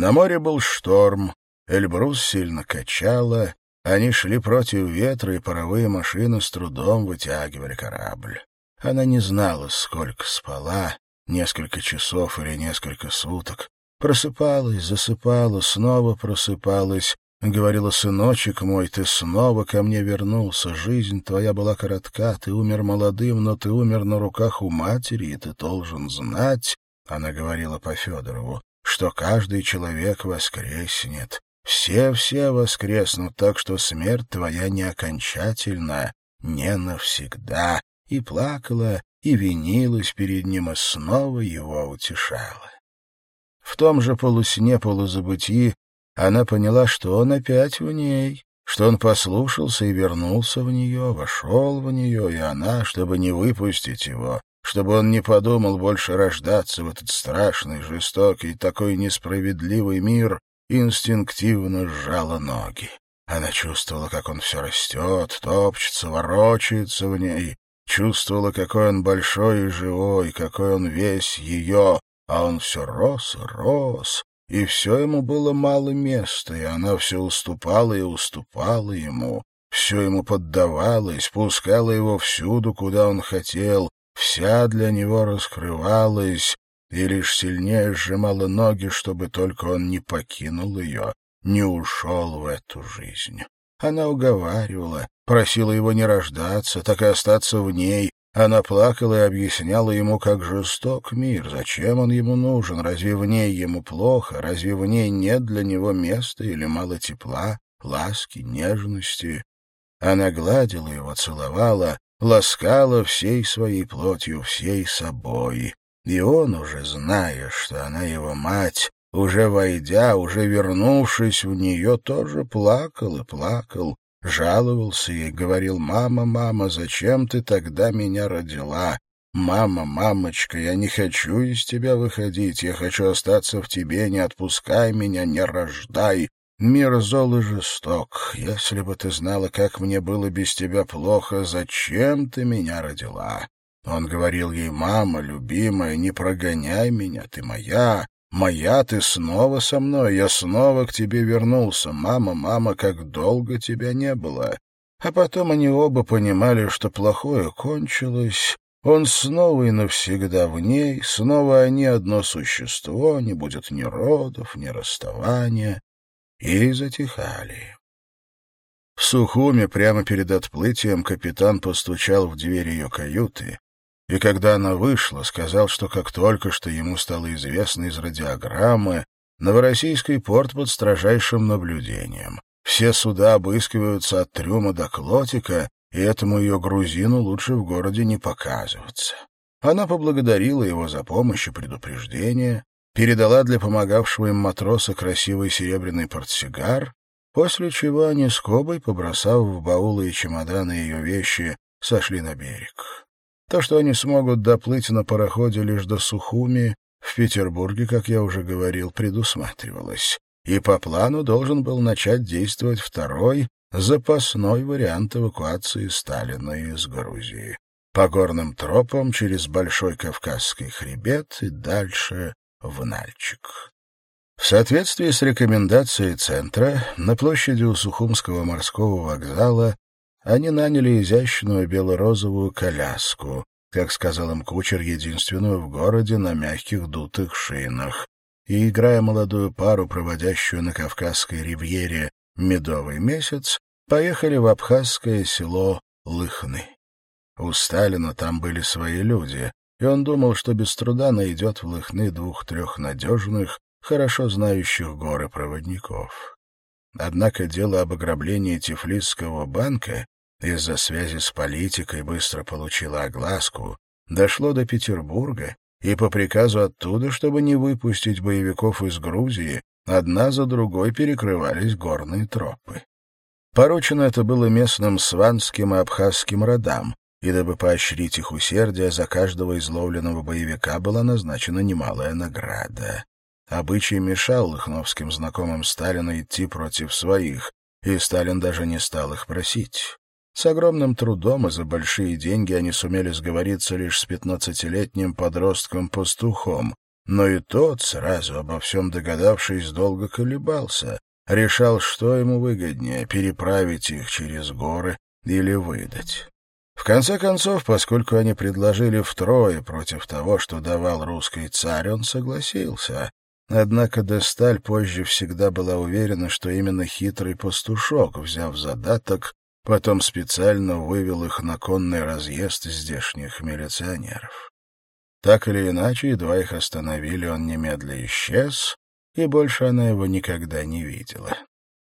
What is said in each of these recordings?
На море был шторм, Эльбрус сильно качало, они шли против ветра, и паровые машины с трудом вытягивали корабль. Она не знала, сколько спала, несколько часов или несколько суток. Просыпалась, засыпала, снова просыпалась. Говорила, сыночек мой, ты снова ко мне вернулся. Жизнь твоя была коротка, ты умер молодым, но ты умер на руках у матери, и ты должен знать, она говорила по Федорову, что каждый человек воскреснет. Все-все воскреснут, так что смерть твоя не окончательна, не навсегда. И плакала, и винилась перед ним, и снова его утешала. В том же полусне-полузабытии она поняла, что он опять в ней, что он послушался и вернулся в нее, вошел в нее, и она, чтобы не выпустить его, чтобы он не подумал больше рождаться в этот страшный, жестокий, такой несправедливый мир, инстинктивно сжала ноги. Она чувствовала, как он все растет, топчется, ворочается в ней, чувствовала, какой он большой и живой, какой он весь ее, а он все рос рос, и все ему было мало места, и она все уступала и уступала ему, все ему поддавалась, пускала его всюду, куда он хотел, вся для него раскрывалась, и лишь сильнее сжимала ноги, чтобы только он не покинул ее, не ушел в эту жизнь. Она уговаривала, просила его не рождаться, так и остаться в ней, она плакала и объясняла ему, как жесток мир, зачем он ему нужен, разве в ней ему плохо, разве в ней нет для него места или мало тепла, ласки, нежности. Она гладила его, целовала, ласкала всей своей плотью, всей собой. И он, уже зная, что она его мать, уже войдя, уже вернувшись в нее, тоже плакал и плакал, Жаловался ей, говорил, «Мама, мама, зачем ты тогда меня родила? Мама, мамочка, я не хочу из тебя выходить, я хочу остаться в тебе, не отпускай меня, не рождай. Мир зол и жесток. Если бы ты знала, как мне было без тебя плохо, зачем ты меня родила?» Он говорил ей, «Мама, любимая, не прогоняй меня, ты моя, Моя, ты снова со мной, я снова к тебе вернулся. Мама, мама, как долго тебя не было. А потом они оба понимали, что плохое кончилось. Он снова и навсегда в ней, снова они одно существо, не будет ни родов, ни расставания. И затихали. В Сухуме прямо перед отплытием капитан постучал в дверь ее каюты и когда она вышла, сказал, что как только что ему стало известно из радиограммы, Новороссийский порт под строжайшим наблюдением. Все суда обыскиваются от трюма до клотика, и этому ее грузину лучше в городе не показываться. Она поблагодарила его за помощь и предупреждение, передала для помогавшего им матроса красивый серебряный портсигар, после чего они с Кобой, побросав в баулы и чемоданы ее вещи, сошли на берег. То, что они смогут доплыть на пароходе лишь до Сухуми, в Петербурге, как я уже говорил, предусматривалось. И по плану должен был начать действовать второй, запасной вариант эвакуации Сталина из Грузии. По горным тропам через Большой Кавказский хребет и дальше в Нальчик. В соответствии с рекомендацией Центра, на площади у Сухумского морского вокзала они наняли изящную бело-розовую коляску, как сказал им кучер, единственную в городе на мягких дутых шинах. И, играя молодую пару, проводящую на Кавказской ривьере медовый месяц, поехали в абхазское село Лыхны. У Сталина там были свои люди, и он думал, что без труда найдет в Лыхны двух-трех надежных, хорошо знающих горы проводников. Однако дело об ограблении Тифлисского банка из-за связи с политикой быстро получило огласку, дошло до Петербурга, и по приказу оттуда, чтобы не выпустить боевиков из Грузии, одна за другой перекрывались горные тропы. Поручено это было местным сванским и абхазским родам, и дабы поощрить их усердие, за каждого изловленного боевика была назначена немалая награда. Обычай мешал лыхновским знакомым Сталина идти против своих, и Сталин даже не стал их просить. С огромным трудом и за большие деньги они сумели сговориться лишь с пятнадцатилетним подростком-пастухом, но и тот, сразу обо всем догадавшись, долго колебался, решал, что ему выгоднее — переправить их через горы или выдать. В конце концов, поскольку они предложили втрое против того, что давал русский царь, он согласился. Однако Десталь позже всегда была уверена, что именно хитрый пастушок, взяв задаток, потом специально вывел их на конный разъезд здешних милиционеров. Так или иначе, едва их остановили, он немедля исчез, и больше она его никогда не видела.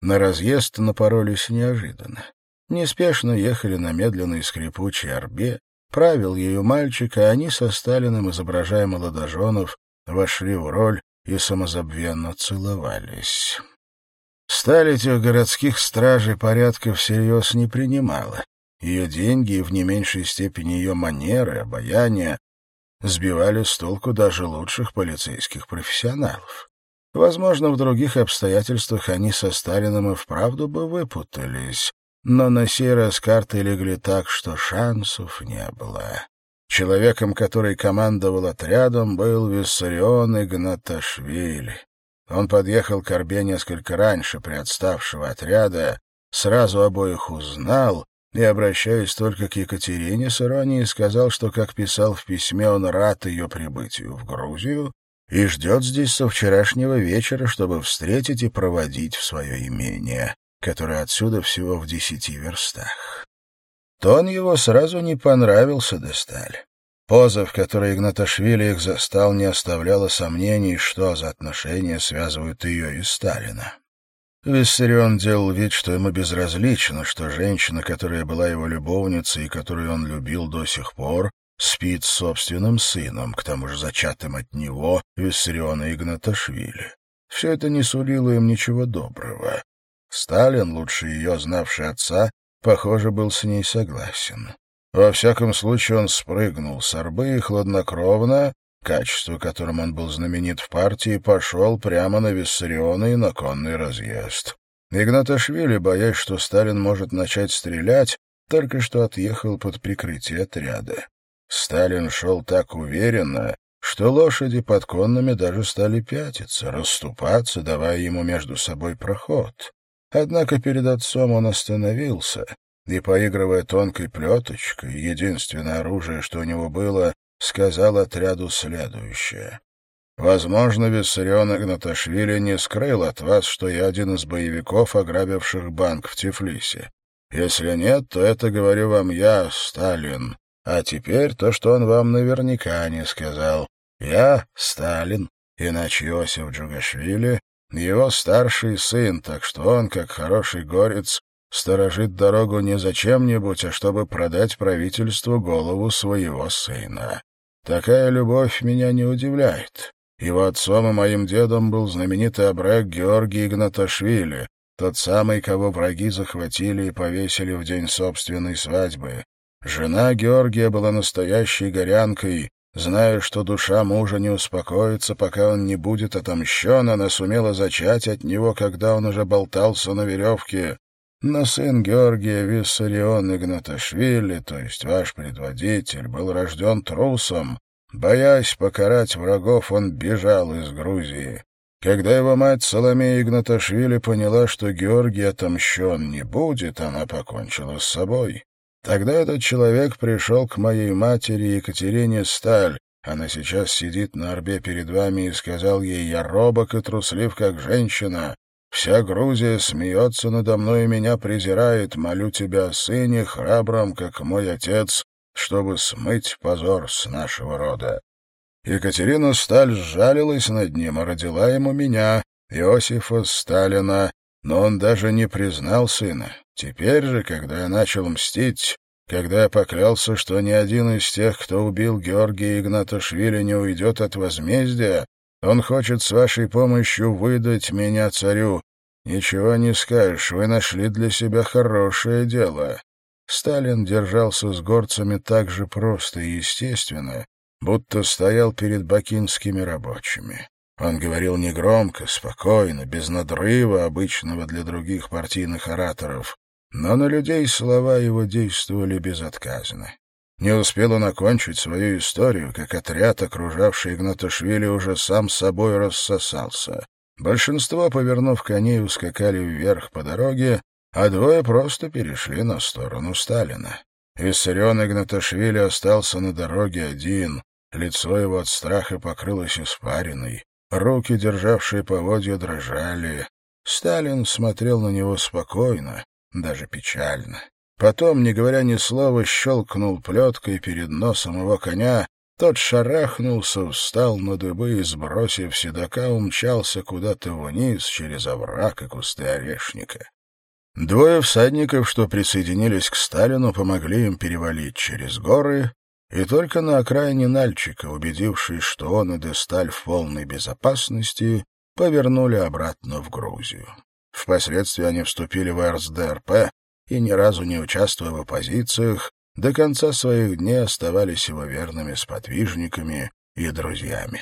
На разъезд напоролись неожиданно. Неспешно ехали на медленной скрипучей орбе, правил ею мальчик, а они со Сталиным, изображая молодоженов, вошли в роль и самозабвенно целовались. Сталь этих городских стражей порядка всерьез не принимала. Ее деньги и в не меньшей степени ее манеры, обаяние сбивали с толку даже лучших полицейских профессионалов. Возможно, в других обстоятельствах они со Сталиным и вправду бы выпутались, но на сей раз карты легли так, что шансов не было. Человеком, который командовал отрядом, был Виссарион Игнаташвили. Он подъехал к Орбе несколько раньше приотставшего отряда, сразу обоих узнал и, обращаясь только к Екатерине с иронией, сказал, что, как писал в письме, он рад ее прибытию в Грузию и ждет здесь со вчерашнего вечера, чтобы встретить и проводить в свое имение, которое отсюда всего в десяти верстах. Тон его сразу не понравился Десталь. Поза, в которой Игнаташвили их застал, не оставляла сомнений, что за отношения связывают ее и Сталина. Виссарион делал вид, что ему безразлично, что женщина, которая была его любовницей и которую он любил до сих пор, спит с собственным сыном, к тому же зачатым от него, Виссариона Игнаташвили. Все это не сулило им ничего доброго. Сталин, лучше ее знавший отца, похоже, был с ней согласен. Во всяком случае, он спрыгнул с арбы и хладнокровно, качество которым он был знаменит в партии, пошел прямо на Виссариона и на конный разъезд. Игнаташвили, боясь, что Сталин может начать стрелять, только что отъехал под прикрытие отряда. Сталин шел так уверенно, что лошади под конными даже стали пятиться, расступаться, давая ему между собой проход. Однако перед отцом он остановился и, поигрывая тонкой плеточкой, единственное оружие, что у него было, сказал отряду следующее. «Возможно, Виссарион Игнаташвили не скрыл от вас, что я один из боевиков, ограбивших банк в Тифлисе. Если нет, то это говорю вам я, Сталин. А теперь то, что он вам наверняка не сказал. Я Сталин, иначе Иосиф Джугашвили, его старший сын, так что он, как хороший горец, сторожит дорогу не зачем-нибудь, а чтобы продать правительству голову своего сына. Такая любовь меня не удивляет. Его отцом и моим дедом был знаменитый абрек Георгий Игнаташвили, тот самый, кого враги захватили и повесили в день собственной свадьбы. Жена Георгия была настоящей горянкой, Зная, что душа мужа не успокоится, пока он не будет отомщен, она сумела зачать от него, когда он уже болтался на веревке. Но сын Георгия Виссарион Игнаташвили, то есть ваш предводитель, был рожден трусом. Боясь покарать врагов, он бежал из Грузии. Когда его мать Соломея Игнаташвили поняла, что Георгий отомщен не будет, она покончила с собой. Тогда этот человек пришел к моей матери Екатерине Сталь. Она сейчас сидит на орбе перед вами и сказал ей, я робок и труслив, как женщина. Вся Грузия смеется надо мной и меня презирает. Молю тебя о сыне, храбром, как мой отец, чтобы смыть позор с нашего рода. Екатерина Сталь сжалилась над ним, а родила ему меня, Иосифа Сталина, но он даже не признал сына. Теперь же, когда я начал мстить, когда я поклялся, что ни один из тех, кто убил Георгия Игнаташвили, не уйдет от возмездия, он хочет с вашей помощью выдать меня царю. Ничего не скажешь, вы нашли для себя хорошее дело. Сталин держался с горцами так же просто и естественно, будто стоял перед бакинскими рабочими. Он говорил негромко, спокойно, без надрыва, обычного для других партийных ораторов, но на людей слова его действовали безотказно. Не успел он окончить свою историю, как отряд, окружавший Игнаташвили, уже сам собой рассосался. Большинство, повернув коней, ускакали вверх по дороге, а двое просто перешли на сторону Сталина. Виссарион Игнаташвили остался на дороге один, лицо его от страха покрылось испариной, руки, державшие поводья, дрожали. Сталин смотрел на него спокойно, даже печально. Потом, не говоря ни слова, щелкнул плеткой перед носом его коня, тот шарахнулся, встал на дыбы и, сбросив седока, умчался куда-то вниз через овраг и кусты орешника. Двое всадников, что присоединились к Сталину, помогли им перевалить через горы, и только на окраине Нальчика, убедившись, что он и Десталь в полной безопасности, повернули обратно в Грузию. Впоследствии они вступили в РСДРП и, ни разу не участвуя в оппозициях, до конца своих дней оставались его верными сподвижниками и друзьями.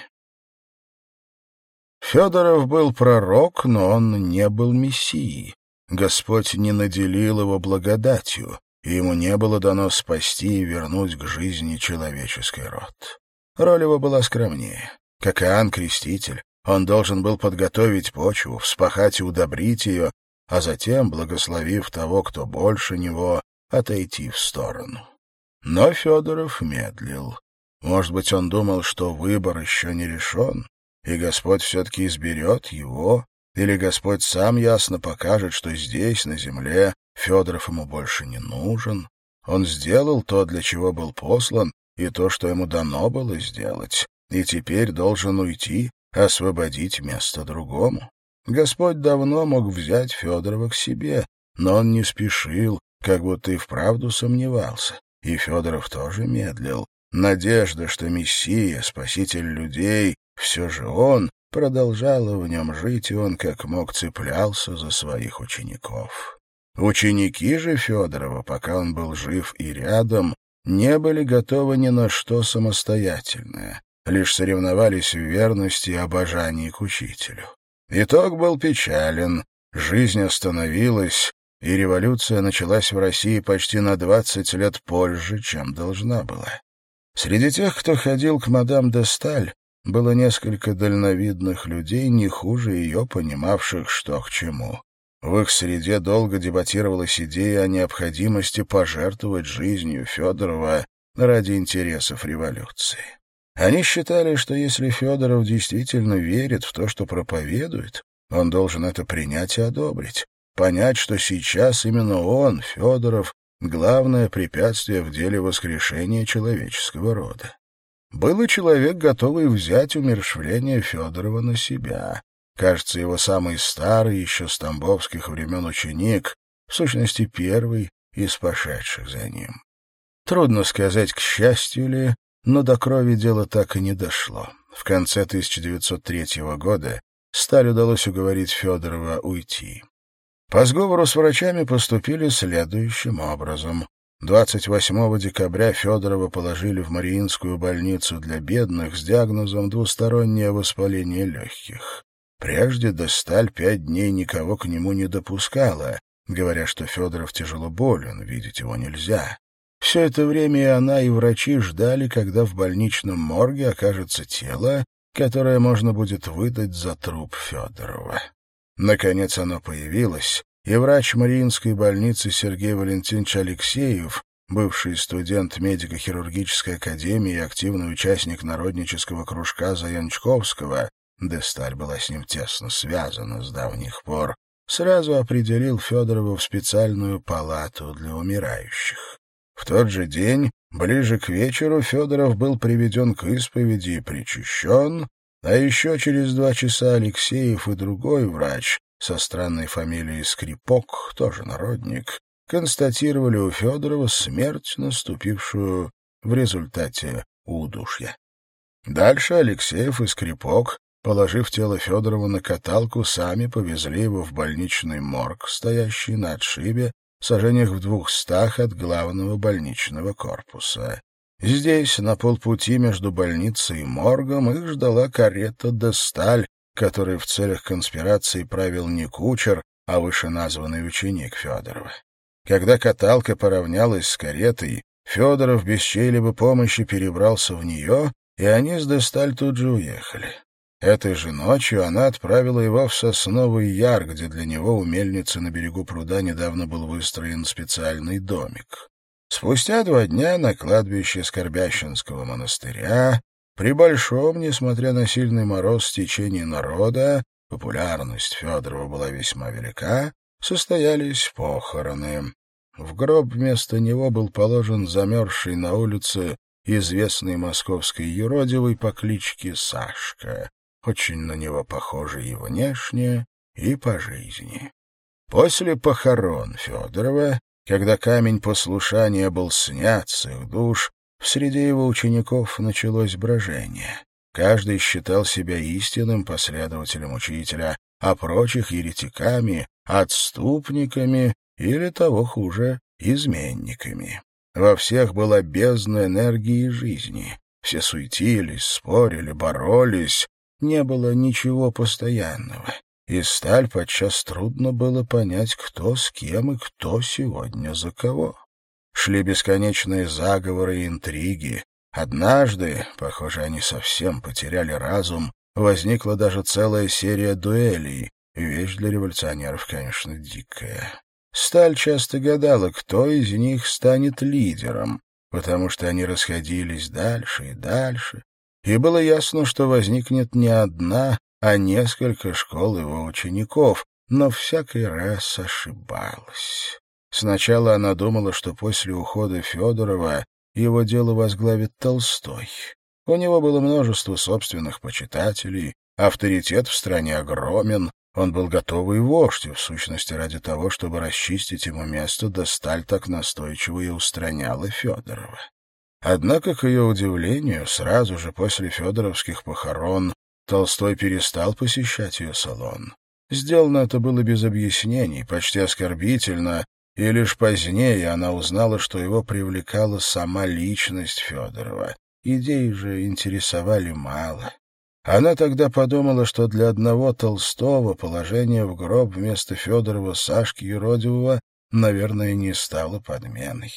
Федоров был пророк, но он не был мессией. Господь не наделил его благодатью, и ему не было дано спасти и вернуть к жизни человеческий род. Роль его была скромнее. Как Иоанн Креститель, он должен был подготовить почву, вспахать и удобрить ее, а затем, благословив того, кто больше него, отойти в сторону. Но Федоров медлил. Может быть, он думал, что выбор еще не решен, и Господь все-таки изберет его, или Господь сам ясно покажет, что здесь, на земле, Федоров ему больше не нужен. Он сделал то, для чего был послан, и то, что ему дано было сделать, и теперь должен уйти, освободить место другому. Господь давно мог взять Федорова к себе, но он не спешил, как будто и вправду сомневался. И Федоров тоже медлил. Надежда, что Мессия, спаситель людей, все же он, продолжала в нем жить, и он как мог цеплялся за своих учеников. Ученики же Федорова, пока он был жив и рядом, не были готовы ни на что самостоятельное, лишь соревновались в верности и обожании к учителю. Итог был печален, жизнь остановилась, и революция началась в России почти на 20 лет позже, чем должна была. Среди тех, кто ходил к мадам де Сталь, было несколько дальновидных людей, не хуже ее понимавших, что к чему. В их среде долго дебатировалась идея о необходимости пожертвовать жизнью Федорова ради интересов революции. Они считали, что если Федоров действительно верит в то, что проповедует, он должен это принять и одобрить, понять, что сейчас именно он, Федоров, главное препятствие в деле воскрешения человеческого рода. Был и человек, готовый взять умершвление Федорова на себя. Кажется, его самый старый еще с тамбовских времен ученик, в сущности, первый из пошедших за ним. Трудно сказать, к счастью ли, но до крови дело так и не дошло. В конце 1903 года Сталь удалось уговорить Федорова уйти. По сговору с врачами поступили следующим образом. 28 декабря Федорова положили в Мариинскую больницу для бедных с диагнозом двустороннее воспаление легких. Прежде Досталь пять дней никого к нему не допускала, говоря, что Федоров тяжело болен, видеть его нельзя. Все это время и она, и врачи ждали, когда в больничном морге окажется тело, которое можно будет выдать за труп Федорова. Наконец оно появилось, и врач Мариинской больницы Сергей Валентинович Алексеев, бывший студент медико-хирургической академии и активный участник народнического кружка Заянчковского, Десталь была с ним тесно связана с давних пор, сразу определил Федорова в специальную палату для умирающих. В тот же день, ближе к вечеру, Федоров был приведен к исповеди и причащен, а еще через два часа Алексеев и другой врач, со странной фамилией Скрипок, тоже народник, констатировали у Федорова смерть, наступившую в результате удушья. Дальше Алексеев и Скрипок, положив тело Федорова на каталку, сами повезли его в больничный морг, стоящий на отшибе, сажениях в двухстах от главного больничного корпуса. Здесь, на полпути между больницей и моргом, их ждала карета «Де Сталь», который в целях конспирации правил не кучер, а вышеназванный ученик Федорова. Когда каталка поравнялась с каретой, Федоров без чьей-либо помощи перебрался в нее, и они с Десталь тут же уехали. Этой же ночью она отправила его в Сосновый Яр, где для него у мельницы на берегу пруда недавно был выстроен специальный домик. Спустя два дня на кладбище Скорбященского монастыря при большом, несмотря на сильный мороз, течении народа, популярность Федорова была весьма велика, состоялись похороны. В гроб вместо него был положен замерзший на улице известный московской юродивый по кличке Сашка, очень на него похожий и внешне, и по жизни. После похорон Федорова, когда камень послушания был снят с их душ, в среде его учеников началось брожение. Каждый считал себя истинным последователем учителя, а прочих еретиками, отступниками или, того хуже, изменниками. Во всех была бездна энергии и жизни. Все суетились, спорили, боролись. Не было ничего постоянного. И сталь подчас трудно было понять, кто с кем и кто сегодня за кого. Шли бесконечные заговоры и интриги. Однажды, похоже, они совсем потеряли разум, возникла даже целая серия дуэлей. Вещь для революционеров, конечно, дикая. Сталь часто гадала, кто из них станет лидером, потому что они расходились дальше и дальше, и было ясно, что возникнет не одна, а несколько школ его учеников, но всякий раз ошибалась. Сначала она думала, что после ухода Федорова его дело возглавит Толстой. У него было множество собственных почитателей, авторитет в стране огромен, он был готовый вождь, в сущности ради того, чтобы расчистить ему место, Досталь так настойчиво и устраняла Федорова. Однако, к ее удивлению, сразу же после федоровских похорон Толстой перестал посещать ее салон. Сделано это было без объяснений, почти оскорбительно, и лишь позднее она узнала, что его привлекала сама личность Федорова. Идеи же интересовали мало. Она тогда подумала, что для одного Толстого положение в гроб вместо Федорова Сашки Юродивого, наверное, не стало подменой.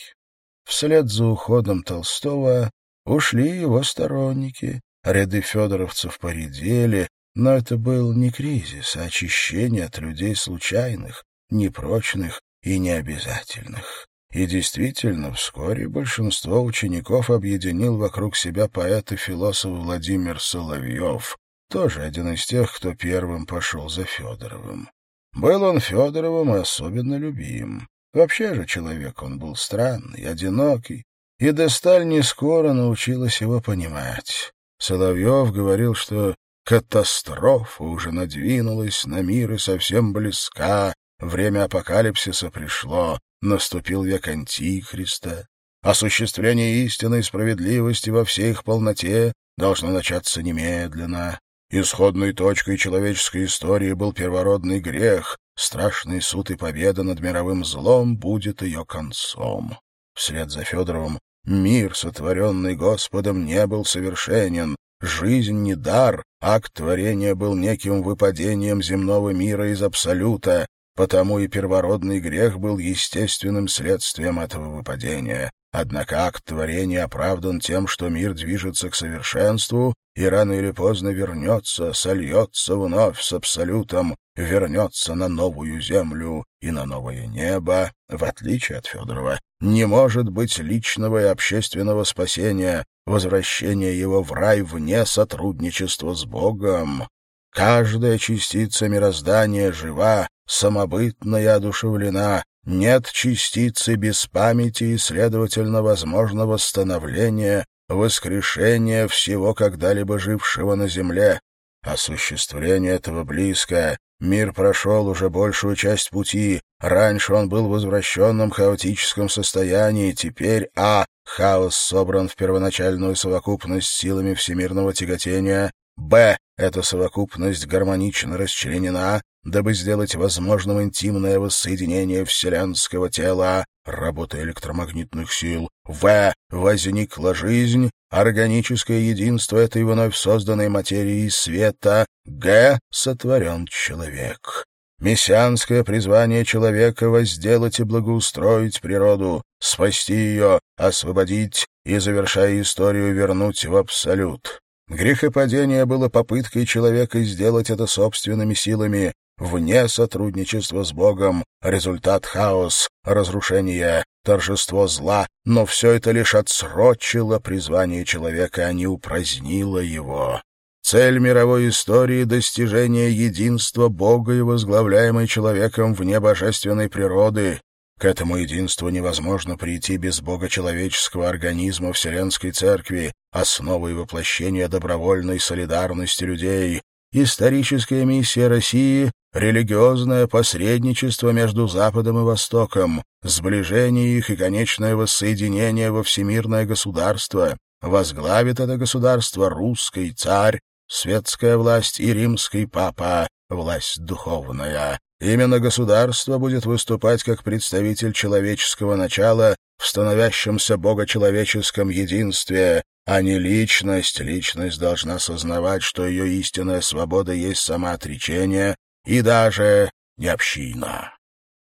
Вслед за уходом Толстого ушли его сторонники, ряды федоровцев поредели, но это был не кризис, а очищение от людей случайных, непрочных и необязательных. И действительно, вскоре большинство учеников объединил вокруг себя поэт и философ Владимир Соловьев, тоже один из тех, кто первым пошел за Федоровым. Был он Федоровым и особенно любим. Вообще же человек он был странный, одинокий, и Десталь не скоро научилась его понимать. Соловьев говорил, что катастрофа уже надвинулась на мир и совсем близка, время апокалипсиса пришло, наступил век Антихриста. Осуществление истины и справедливости во всей их полноте должно начаться немедленно. Исходной точкой человеческой истории был первородный грех, страшный суд и победа над мировым злом будет ее концом. Вслед за Федоровым мир, сотворенный Господом, не был совершенен, жизнь не дар, акт творения был неким выпадением земного мира из Абсолюта, Потому и первородный грех был естественным следствием этого выпадения. Однако акт творения оправдан тем, что мир движется к совершенству и рано или поздно вернется, сольется вновь с Абсолютом, вернется на новую землю и на новое небо. В отличие от Федорова, не может быть личного и общественного спасения, возвращения его в рай вне сотрудничества с Богом. Каждая частица мироздания жива, самобытна и одушевлена, нет частицы без памяти и, следовательно, возможно восстановление, воскрешение всего когда-либо жившего на земле. Осуществление этого близко. Мир прошел уже большую часть пути. Раньше он был в возвращенном хаотическом состоянии. Теперь А. Хаос собран в первоначальную совокупность силами всемирного тяготения. Б. Эта совокупность гармонично расчленена, дабы сделать возможным интимное воссоединение вселенского тела, работа электромагнитных сил. В. Возникла жизнь, органическое единство этой вновь созданной материи света. Г. Сотворен человек. Мессианское призвание человека — возделать и благоустроить природу, спасти ее, освободить и, завершая историю, вернуть в абсолют. Грехопадение было попыткой человека сделать это собственными силами, вне сотрудничества с Богом, результат хаос, разрушение, торжество зла, но все это лишь отсрочило призвание человека, а не упразднило его. Цель мировой истории — достижение единства Бога и возглавляемой человеком вне божественной природы. К этому единству невозможно прийти без Бога человеческого организма Вселенской Церкви, основы и воплощения добровольной солидарности людей, историческая миссия России — религиозное посредничество между Западом и Востоком, сближение их и конечное воссоединение во всемирное государство. Возглавит это государство русский царь, светская власть и римский папа, власть духовная. Именно государство будет выступать как представитель человеческого начала в становящемся богочеловеческом единстве, а не личность. Личность должна сознавать, что ее истинная свобода есть самоотречение и даже не община.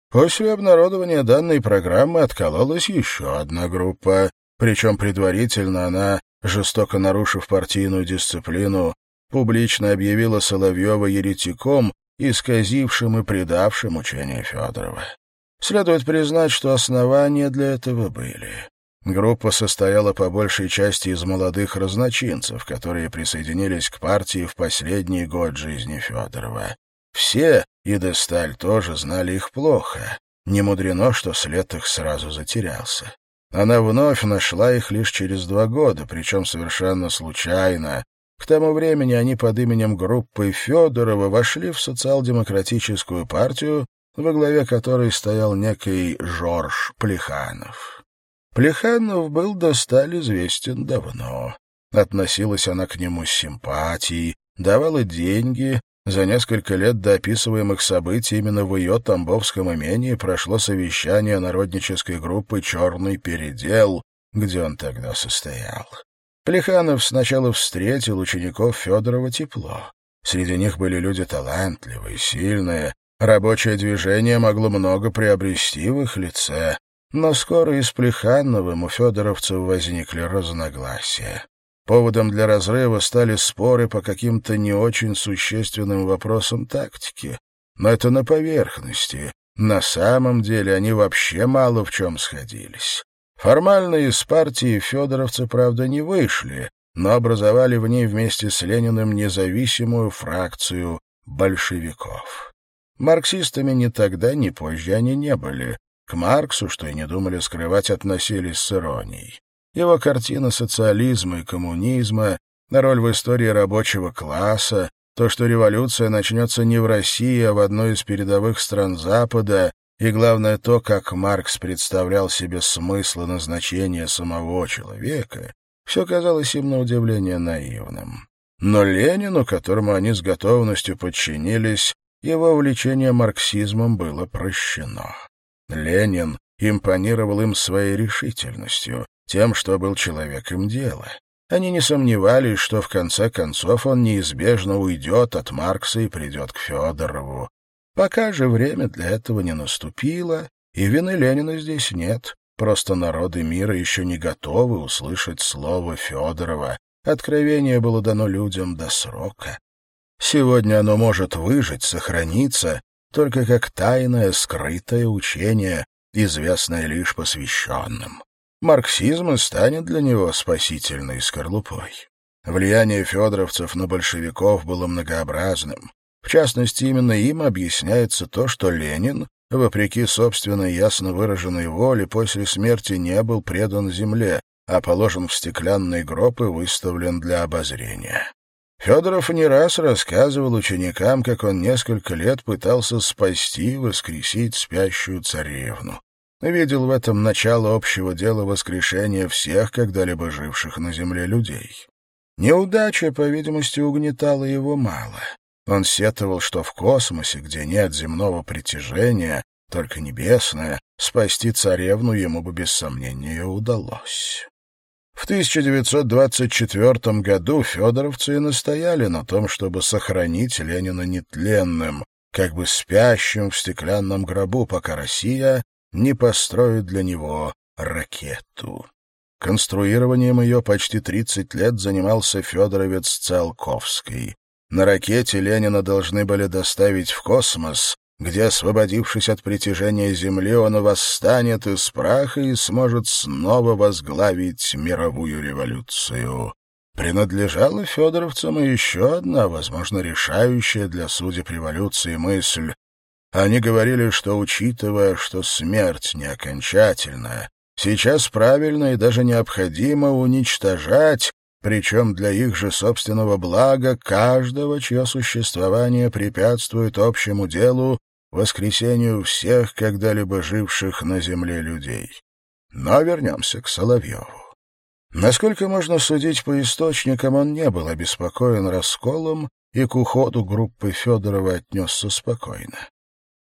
После обнародования данной программы откололась еще одна группа, причем предварительно она, жестоко нарушив партийную дисциплину, публично объявила Соловьева еретиком, исказившим и предавшим учение Федорова. Следует признать, что основания для этого были. Группа состояла по большей части из молодых разночинцев, которые присоединились к партии в последний год жизни Федорова. Все, и Десталь тоже, знали их плохо. Не мудрено, что след их сразу затерялся. Она вновь нашла их лишь через два года, причем совершенно случайно, к тому времени они под именем группы Федорова вошли в социал-демократическую партию, во главе которой стоял некий Жорж Плеханов. Плеханов был до сталь известен давно. Относилась она к нему с симпатией, давала деньги. За несколько лет до описываемых событий именно в ее Тамбовском имении прошло совещание народнической группы «Черный передел», где он тогда состоял. Плеханов сначала встретил учеников Федорова тепло. Среди них были люди талантливые, сильные. Рабочее движение могло много приобрести в их лице. Но скоро и с Плехановым у федоровцев возникли разногласия. Поводом для разрыва стали споры по каким-то не очень существенным вопросам тактики. Но это на поверхности. На самом деле они вообще мало в чем сходились. Формально из партии федоровцы, правда, не вышли, но образовали в ней вместе с Лениным независимую фракцию большевиков. Марксистами ни тогда, ни позже они не были. К Марксу, что и не думали скрывать, относились с иронией. Его картина социализма и коммунизма, роль в истории рабочего класса, то, что революция начнется не в России, а в одной из передовых стран Запада, и главное то, как Маркс представлял себе смысл и назначение самого человека, все казалось им на удивление наивным. Но Ленину, которому они с готовностью подчинились, его увлечение марксизмом было прощено. Ленин импонировал им своей решительностью, тем, что был человеком дела. Они не сомневались, что в конце концов он неизбежно уйдет от Маркса и придет к Федорову. Пока же время для этого не наступило, и вины Ленина здесь нет. Просто народы мира еще не готовы услышать слово Федорова. Откровение было дано людям до срока. Сегодня оно может выжить, сохраниться, только как тайное, скрытое учение, известное лишь посвященным. Марксизм и станет для него спасительной скорлупой. Влияние федоровцев на большевиков было многообразным. В частности, именно им объясняется то, что Ленин, вопреки собственной ясно выраженной воле, после смерти не был предан земле, а положен в стеклянный гроб и выставлен для обозрения. Федоров не раз рассказывал ученикам, как он несколько лет пытался спасти и воскресить спящую царевну. Видел в этом начало общего дела воскрешения всех когда-либо живших на земле людей. Неудача, по видимости, угнетала его мало. Он сетовал, что в космосе, где нет земного притяжения, только небесное, спасти царевну ему бы без сомнения удалось. В 1924 году федоровцы настояли на том, чтобы сохранить Ленина нетленным, как бы спящим в стеклянном гробу, пока Россия не построит для него ракету. Конструированием ее почти 30 лет занимался Федоровец Циолковский. На ракете Ленина должны были доставить в космос, где, освободившись от притяжения Земли, он восстанет из праха и сможет снова возглавить мировую революцию. Принадлежала федоровцам и еще одна, возможно, решающая для судеб революции мысль. Они говорили, что, учитывая, что смерть не окончательная, сейчас правильно и даже необходимо уничтожать причем для их же собственного блага каждого, чье существование препятствует общему делу, воскресению всех когда-либо живших на земле людей. Но вернемся к Соловьеву. Насколько можно судить по источникам, он не был обеспокоен расколом и к уходу группы Федорова отнесся спокойно.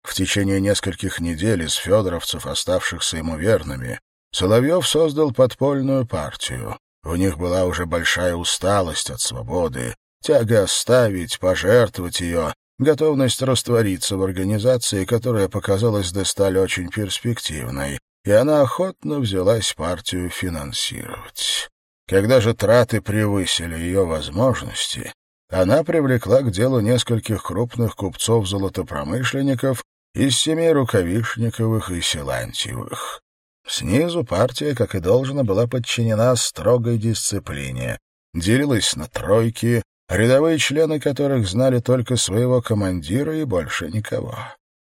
В течение нескольких недель из федоровцев, оставшихся ему верными, Соловьев создал подпольную партию, в них была уже большая усталость от свободы, тяга оставить, пожертвовать ее, готовность раствориться в организации, которая показалась Десталь очень перспективной, и она охотно взялась партию финансировать. Когда же траты превысили ее возможности, она привлекла к делу нескольких крупных купцов-золотопромышленников из семи Рукавишниковых и Силантьевых. Снизу партия, как и должно, была подчинена строгой дисциплине, делилась на тройки, рядовые члены которых знали только своего командира и больше никого.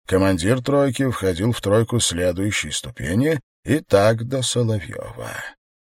Командир тройки входил в тройку следующей ступени и так до Соловьева.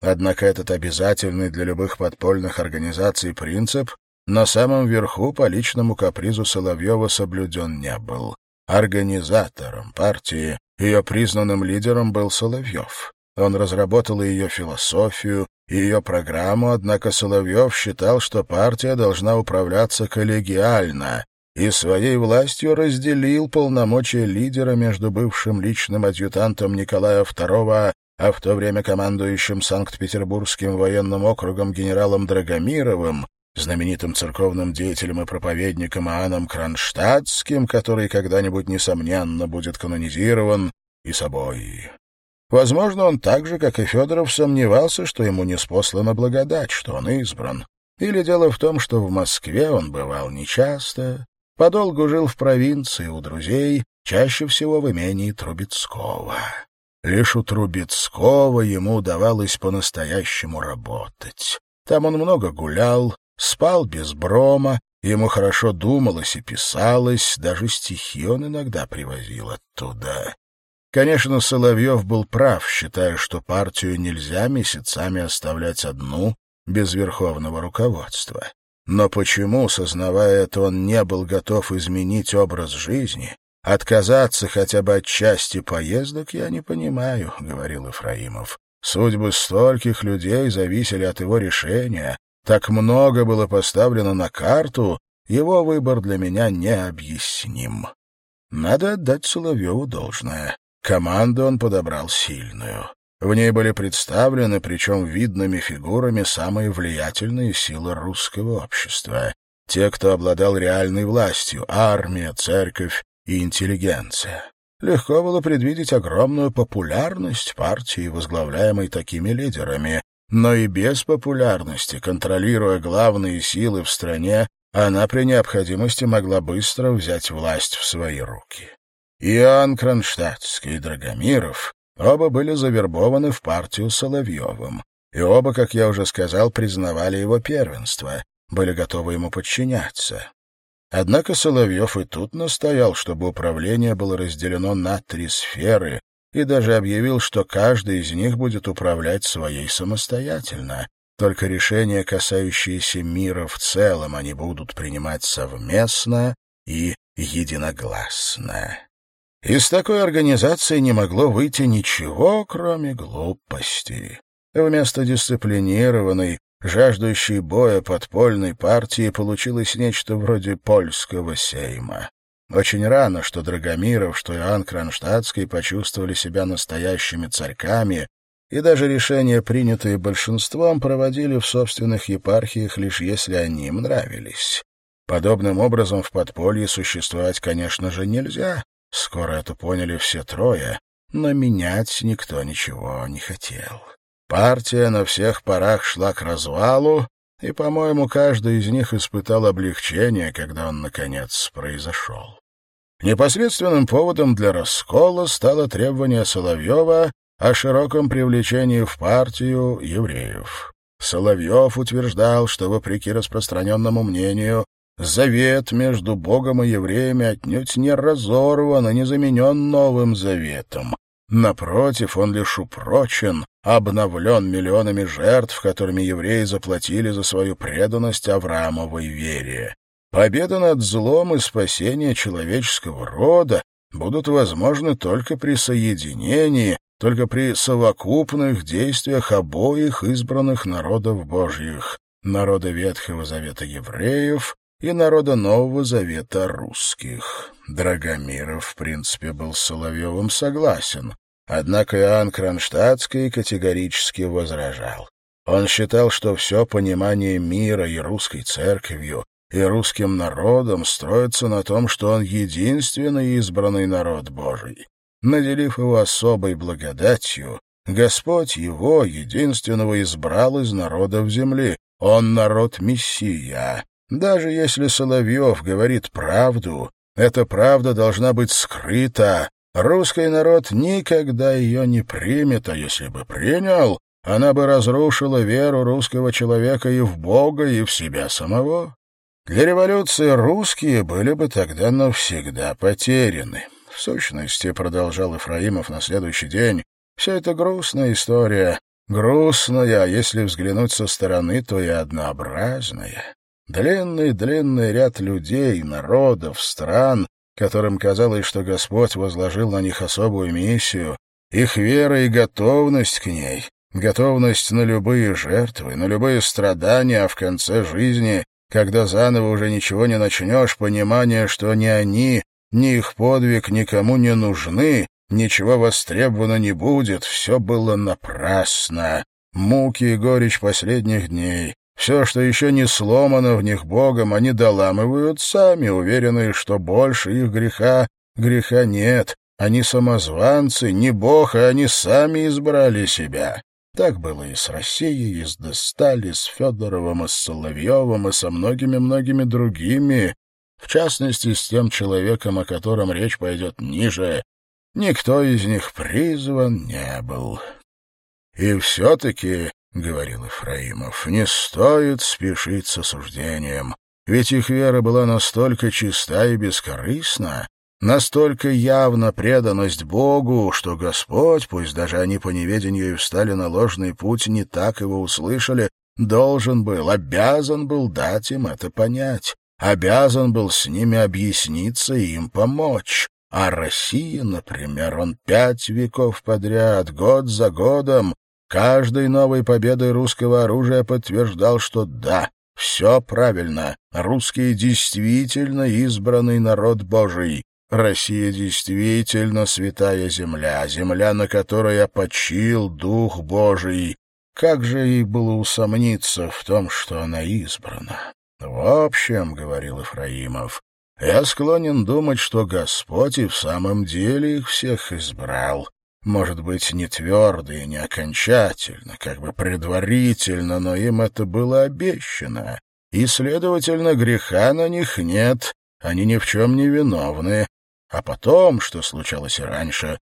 Однако этот обязательный для любых подпольных организаций принцип на самом верху по личному капризу Соловьева соблюден не был. Организатором партии ее признанным лидером был Соловьев. Он разработал ее философию, ее программу, однако Соловьев считал, что партия должна управляться коллегиально, и своей властью разделил полномочия лидера между бывшим личным адъютантом Николая II, а в то время командующим Санкт-Петербургским военным округом генералом Драгомировым знаменитым церковным деятелем и проповедником Иоанном Кронштадтским, который когда-нибудь, несомненно, будет канонизирован, и собой. Возможно, он так же, как и Федоров, сомневался, что ему не спослана благодать, что он избран. Или дело в том, что в Москве он бывал нечасто, подолгу жил в провинции у друзей, чаще всего в имении Трубецкого. Лишь у Трубецкого ему удавалось по-настоящему работать. Там он много гулял, Спал без брома, ему хорошо думалось и писалось, даже стихи он иногда привозил оттуда. Конечно, Соловьев был прав, считая, что партию нельзя месяцами оставлять одну, без верховного руководства. Но почему, сознавая это, он не был готов изменить образ жизни, отказаться хотя бы от части поездок, я не понимаю, — говорил Ифраимов. Судьбы стольких людей зависели от его решения, так много было поставлено на карту, его выбор для меня необъясним. Надо отдать Соловьеву должное. Команду он подобрал сильную. В ней были представлены, причем видными фигурами, самые влиятельные силы русского общества. Те, кто обладал реальной властью — армия, церковь и интеллигенция. Легко было предвидеть огромную популярность партии, возглавляемой такими лидерами, но и без популярности, контролируя главные силы в стране, она при необходимости могла быстро взять власть в свои руки. Иоанн Кронштадтский и Драгомиров оба были завербованы в партию Соловьевым, и оба, как я уже сказал, признавали его первенство, были готовы ему подчиняться. Однако Соловьев и тут настоял, чтобы управление было разделено на три сферы, и даже объявил, что каждый из них будет управлять своей самостоятельно. Только решения, касающиеся мира в целом, они будут принимать совместно и единогласно. Из такой организации не могло выйти ничего, кроме глупости. Вместо дисциплинированной, жаждущей боя подпольной партии получилось нечто вроде польского сейма. Очень рано, что Драгомиров, что Иоанн Кронштадтский почувствовали себя настоящими царьками, и даже решения, принятые большинством, проводили в собственных епархиях, лишь если они им нравились. Подобным образом в подполье существовать, конечно же, нельзя. Скоро это поняли все трое, но менять никто ничего не хотел. Партия на всех парах шла к развалу, и, по-моему, каждый из них испытал облегчение, когда он, наконец, произошел. Непосредственным поводом для раскола стало требование Соловьева о широком привлечении в партию евреев. Соловьев утверждал, что, вопреки распространенному мнению, завет между Богом и евреями отнюдь не разорван и не заменен новым заветом. Напротив, он лишь упрочен, обновлен миллионами жертв, которыми евреи заплатили за свою преданность Авраамовой вере. Победа над злом и спасение человеческого рода будут возможны только при соединении, только при совокупных действиях обоих избранных народов Божьих, народа Ветхого Завета евреев и народа Нового Завета русских. Драгомиров, в принципе, был с Соловьевым согласен, однако Иоанн Кронштадтский категорически возражал. Он считал, что все понимание мира и русской церковью и русским народом строится на том, что он единственный избранный народ Божий. Наделив его особой благодатью, Господь его, единственного, избрал из народов земли. Он народ Мессия. Даже если Соловьев говорит правду, эта правда должна быть скрыта. Русский народ никогда ее не примет, а если бы принял, она бы разрушила веру русского человека и в Бога, и в себя самого. Для революции русские были бы тогда навсегда потеряны. В сущности, продолжал Ефраимов на следующий день, все это грустная история, грустная, а если взглянуть со стороны, то и однообразная. Длинный-длинный ряд людей, народов, стран, которым казалось, что Господь возложил на них особую миссию, их вера и готовность к ней, готовность на любые жертвы, на любые страдания, а в конце жизни когда заново уже ничего не начнешь, понимание, что ни они, ни их подвиг никому не нужны, ничего востребовано не будет, все было напрасно. Муки и горечь последних дней, все, что еще не сломано в них Богом, они доламывают сами, уверенные, что больше их греха, греха нет. Они самозванцы, не Бог, а они сами избрали себя. Так было и с Россией, и с Десталь, с Федоровым, и с Соловьевым, и со многими-многими другими, в частности, с тем человеком, о котором речь пойдет ниже. Никто из них призван не был. «И все-таки, — говорил Ефраимов, — не стоит спешить с осуждением, ведь их вера была настолько чиста и бескорыстна, Настолько явна преданность Богу, что Господь, пусть даже они по неведению и встали на ложный путь, не так его услышали, должен был, обязан был дать им это понять, обязан был с ними объясниться и им помочь. А Россия, например, он пять веков подряд, год за годом, каждой новой победой русского оружия подтверждал, что да, все правильно, русские действительно избранный народ Божий, Россия действительно святая земля, земля, на которой опочил Дух Божий. Как же ей было усомниться в том, что она избрана? В общем, — говорил Ифраимов, — я склонен думать, что Господь и в самом деле их всех избрал. Может быть, не твердо и не окончательно, как бы предварительно, но им это было обещано. И, следовательно, греха на них нет, они ни в чем не виновны, а потом, что случалось и раньше,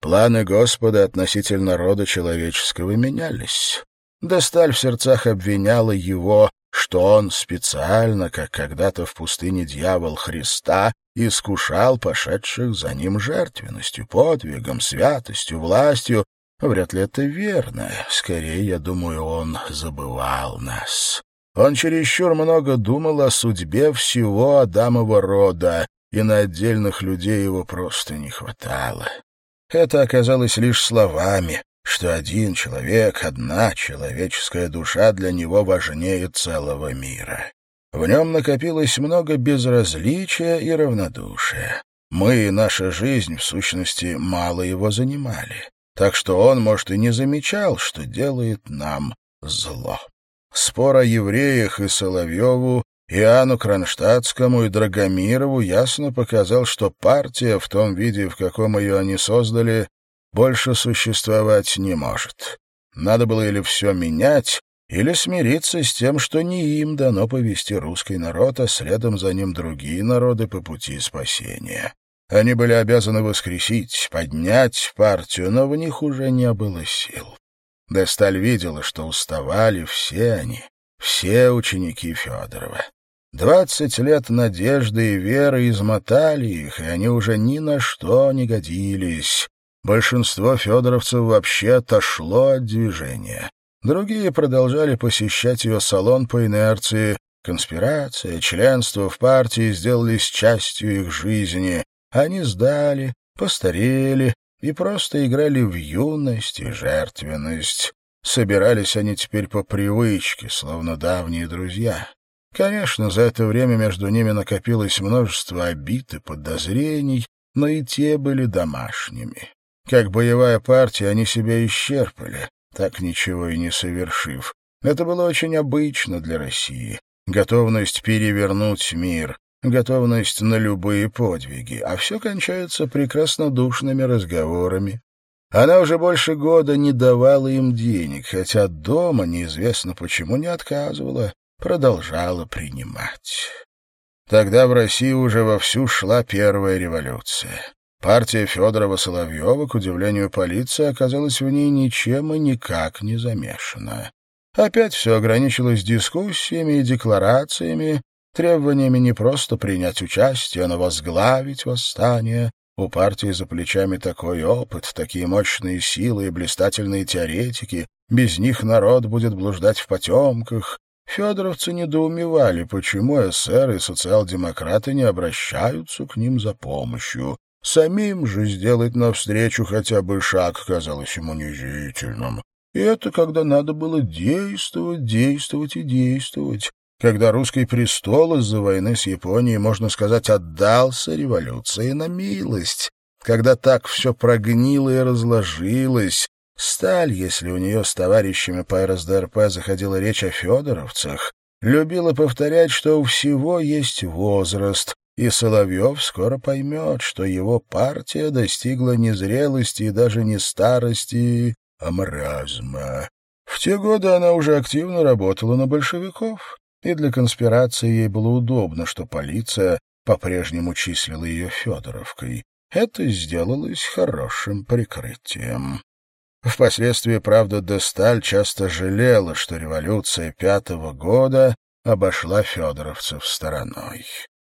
планы Господа относительно рода человеческого менялись. Досталь в сердцах обвиняла его, что он специально, как когда-то в пустыне дьявол Христа, искушал пошедших за ним жертвенностью, подвигом, святостью, властью. Вряд ли это верно. Скорее, я думаю, он забывал нас. Он чересчур много думал о судьбе всего Адамова рода, и на отдельных людей его просто не хватало. Это оказалось лишь словами, что один человек, одна человеческая душа для него важнее целого мира. В нем накопилось много безразличия и равнодушия. Мы и наша жизнь, в сущности, мало его занимали. Так что он, может, и не замечал, что делает нам зло. Спор о евреях и Соловьеву Иоанну Кронштадтскому и Драгомирову ясно показал, что партия в том виде, в каком ее они создали, больше существовать не может. Надо было или все менять, или смириться с тем, что не им дано повести русский народ, а следом за ним другие народы по пути спасения. Они были обязаны воскресить, поднять партию, но в них уже не было сил. Десталь видела, что уставали все они, все ученики Федорова. Двадцать лет надежды и веры измотали их, и они уже ни на что не годились. Большинство федоровцев вообще отошло от движения. Другие продолжали посещать ее салон по инерции. Конспирация, членство в партии сделались частью их жизни. Они сдали, постарели и просто играли в юность и жертвенность. Собирались они теперь по привычке, словно давние друзья. Конечно, за это время между ними накопилось множество обид и подозрений, но и те были домашними. Как боевая партия они себя исчерпали, так ничего и не совершив. Это было очень обычно для России. Готовность перевернуть мир, готовность на любые подвиги, а все кончается прекраснодушными разговорами. Она уже больше года не давала им денег, хотя дома неизвестно почему не отказывала, продолжала принимать. Тогда в России уже вовсю шла первая революция. Партия Федорова-Соловьева, к удивлению полиции, оказалась в ней ничем и никак не замешана. Опять все ограничилось дискуссиями и декларациями, требованиями не просто принять участие, но возглавить восстание. У партии за плечами такой опыт, такие мощные силы и блистательные теоретики. Без них народ будет блуждать в потемках. Федоровцы недоумевали, почему эсеры и социал-демократы не обращаются к ним за помощью. Самим же сделать навстречу хотя бы шаг казалось ему унизительным. И это когда надо было действовать, действовать и действовать. Когда русский престол из-за войны с Японией, можно сказать, отдался революции на милость. Когда так все прогнило и разложилось. Сталь, если у нее с товарищами по РСДРП заходила речь о федоровцах, любила повторять, что у всего есть возраст, и Соловьев скоро поймет, что его партия достигла не зрелости и даже не старости, а маразма. В те годы она уже активно работала на большевиков, и для конспирации ей было удобно, что полиция по-прежнему числила ее Федоровкой. Это сделалось хорошим прикрытием. Впоследствии, правда, Десталь часто жалела, что революция пятого года обошла федоровцев стороной.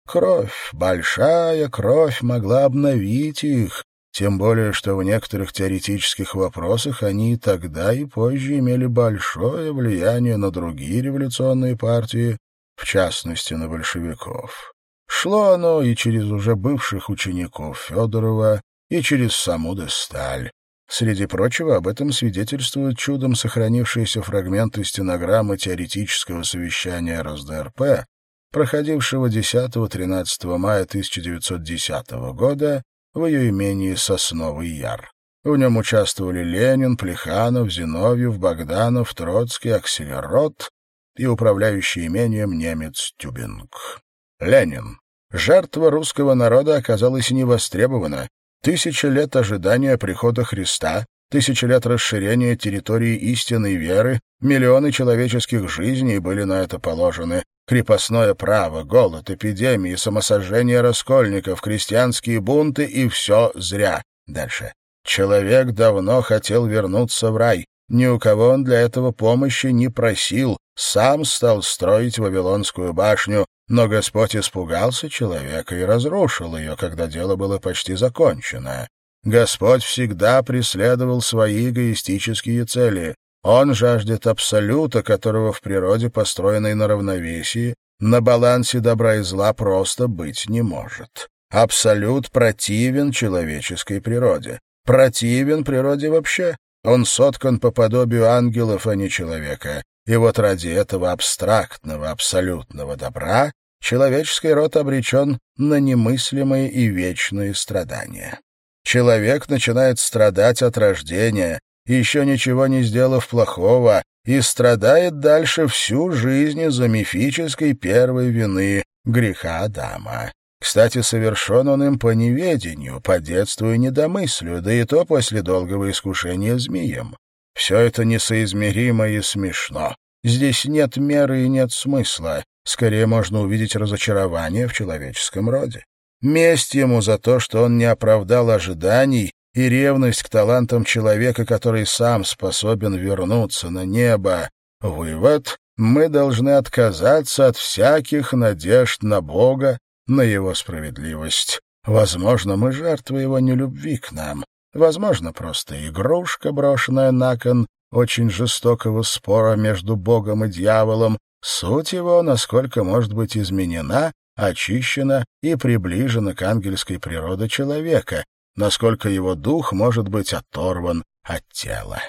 Кровь, большая кровь могла обновить их, тем более, что в некоторых теоретических вопросах они и тогда, и позже имели большое влияние на другие революционные партии, в частности, на большевиков. Шло оно и через уже бывших учеников Федорова, и через саму Десталь. Среди прочего, об этом свидетельствуют чудом сохранившиеся фрагменты стенограммы теоретического совещания РСДРП, проходившего 10-13 мая 1910 года в ее имении Сосновый Яр. В нем участвовали Ленин, Плеханов, Зиновьев, Богданов, Троцкий, Акселерот и управляющий имением немец Тюбинг. Ленин. Жертва русского народа оказалась невостребована. Тысячи лет ожидания прихода Христа, тысячи лет расширения территории истинной веры, миллионы человеческих жизней были на это положены. Крепостное право, голод, эпидемии, самосожжение раскольников, крестьянские бунты и все зря. Дальше. Человек давно хотел вернуться в рай. Ни у кого он для этого помощи не просил. Сам стал строить Вавилонскую башню, но Господь испугался человека и разрушил ее, когда дело было почти закончено. Господь всегда преследовал свои эгоистические цели. Он жаждет абсолюта, которого в природе, построенной на равновесии, на балансе добра и зла просто быть не может. Абсолют противен человеческой природе. Противен природе вообще. Он соткан по подобию ангелов, а не человека. И вот ради этого абстрактного, абсолютного добра человеческий род обречен на немыслимые и вечные страдания. Человек начинает страдать от рождения, еще ничего не сделав плохого, и страдает дальше всю жизнь из-за мифической первой вины греха Адама. Кстати, совершен он им по неведению, по детству и недомыслию, да и то после долгого искушения змеем. Все это несоизмеримо и смешно. Здесь нет меры и нет смысла. Скорее можно увидеть разочарование в человеческом роде. Месть ему за то, что он не оправдал ожиданий, и ревность к талантам человека, который сам способен вернуться на небо. Вывод — мы должны отказаться от всяких надежд на Бога, на Его справедливость. Возможно, мы жертвы Его нелюбви к нам. Возможно, просто игрушка, брошенная на кон очень жестокого спора между Богом и дьяволом. Суть его, насколько может быть изменена, очищена и приближена к ангельской природе человека, насколько его дух может быть оторван от тела.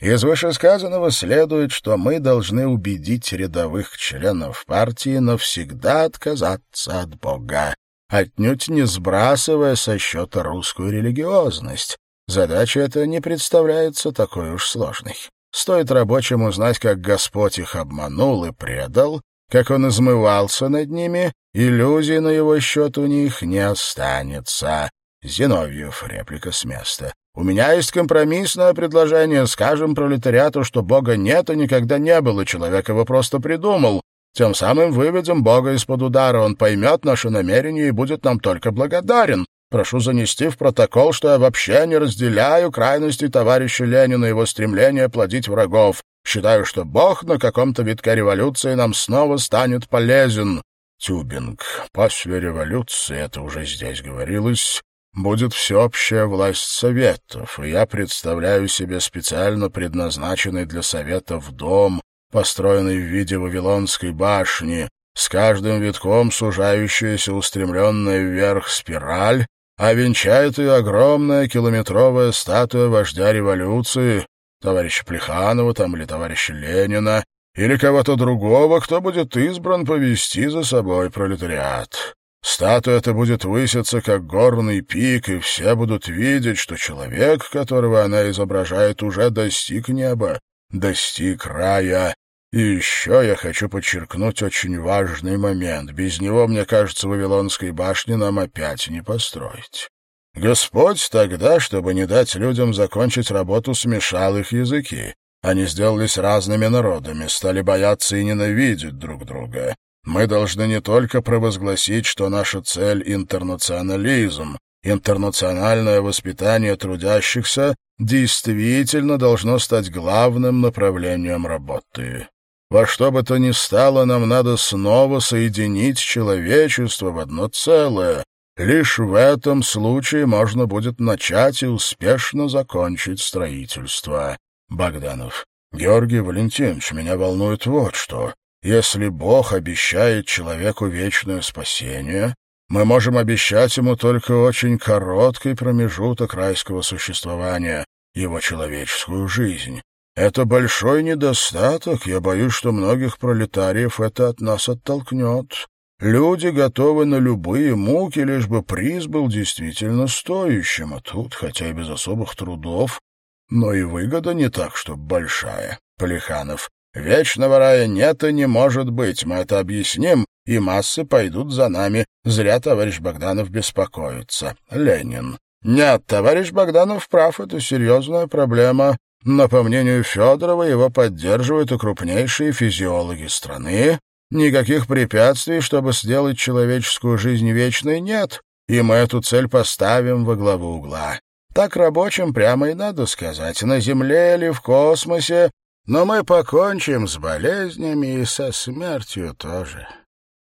Из вышесказанного следует, что мы должны убедить рядовых членов партии навсегда отказаться от Бога, отнюдь не сбрасывая со счета русскую религиозность. Задача эта не представляется такой уж сложной. Стоит рабочим узнать, как Господь их обманул и предал, как он измывался над ними, иллюзий на его счет у них не останется. Зиновьев, реплика с места. «У меня есть компромиссное предложение. Скажем пролетариату, что Бога нет и никогда не было, человек его просто придумал. Тем самым выведем Бога из-под удара. Он поймет наши намерения и будет нам только благодарен. Прошу занести в протокол, что я вообще не разделяю крайности товарища Ленина и его стремления плодить врагов. Считаю, что Бог на каком-то витке революции нам снова станет полезен». Тюбинг. После революции, это уже здесь говорилось, будет всеобщая власть советов, и я представляю себе специально предназначенный для советов дом, построенный в виде Вавилонской башни, с каждым витком сужающаяся устремленная вверх спираль, а венчает ее огромная километровая статуя вождя революции, товарища Плеханова там или товарища Ленина, или кого-то другого, кто будет избран повести за собой пролетариат. Статуя эта будет выситься, как горный пик, и все будут видеть, что человек, которого она изображает, уже достиг неба, достиг рая. И еще я хочу подчеркнуть очень важный момент. Без него, мне кажется, Вавилонской башни нам опять не построить. Господь тогда, чтобы не дать людям закончить работу, смешал их языки. Они сделались разными народами, стали бояться и ненавидеть друг друга. Мы должны не только провозгласить, что наша цель — интернационализм, интернациональное воспитание трудящихся действительно должно стать главным направлением работы. Во что бы то ни стало, нам надо снова соединить человечество в одно целое. Лишь в этом случае можно будет начать и успешно закончить строительство. Богданов. Георгий Валентинович, меня волнует вот что. Если Бог обещает человеку вечное спасение, мы можем обещать ему только очень короткий промежуток райского существования, его человеческую жизнь. Это большой недостаток, я боюсь, что многих пролетариев это от нас оттолкнет. Люди готовы на любые муки, лишь бы приз был действительно стоящим, а тут, хотя и без особых трудов, но и выгода не так, чтобы большая. Полиханов. Вечного рая нет и не может быть, мы это объясним, и массы пойдут за нами. Зря товарищ Богданов беспокоится. Ленин. Нет, товарищ Богданов прав, это серьезная проблема. Но, по мнению Федорова, его поддерживают и крупнейшие физиологи страны. Никаких препятствий, чтобы сделать человеческую жизнь вечной, нет, и мы эту цель поставим во главу угла. Так рабочим прямо и надо сказать, на Земле или в космосе но мы покончим с болезнями и со смертью тоже.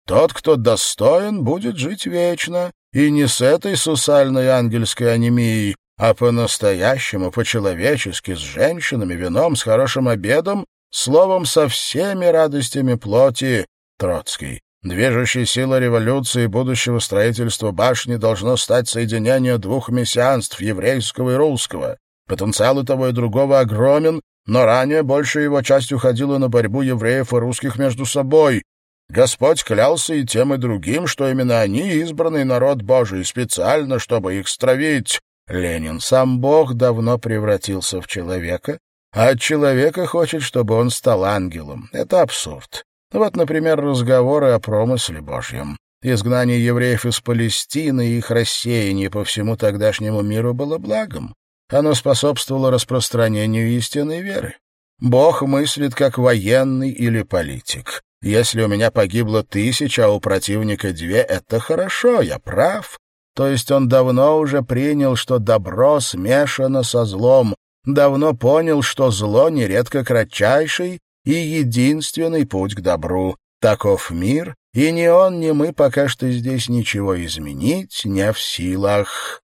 Тот, кто достоин, будет жить вечно, и не с этой сусальной ангельской анемией, а по-настоящему, по-человечески, с женщинами, вином, с хорошим обедом, словом, со всеми радостями плоти. Троцкий. Движущей силой революции будущего строительства башни должно стать соединение двух мессианств, еврейского и русского. Потенциал и того и другого огромен, но ранее большая его часть уходила на борьбу евреев и русских между собой. Господь клялся и тем, и другим, что именно они избранный народ Божий, специально, чтобы их стравить. Ленин, сам Бог давно превратился в человека, а от человека хочет, чтобы он стал ангелом. Это абсурд. Вот, например, разговоры о промысле Божьем. Изгнание евреев из Палестины и их рассеяние по всему тогдашнему миру было благом. Оно способствовало распространению истинной веры. Бог мыслит как военный или политик. Если у меня погибло тысяча, а у противника две, это хорошо, я прав. То есть он давно уже принял, что добро смешано со злом, давно понял, что зло нередко кратчайший и единственный путь к добру. Таков мир, и ни он, ни мы пока что здесь ничего изменить не в силах.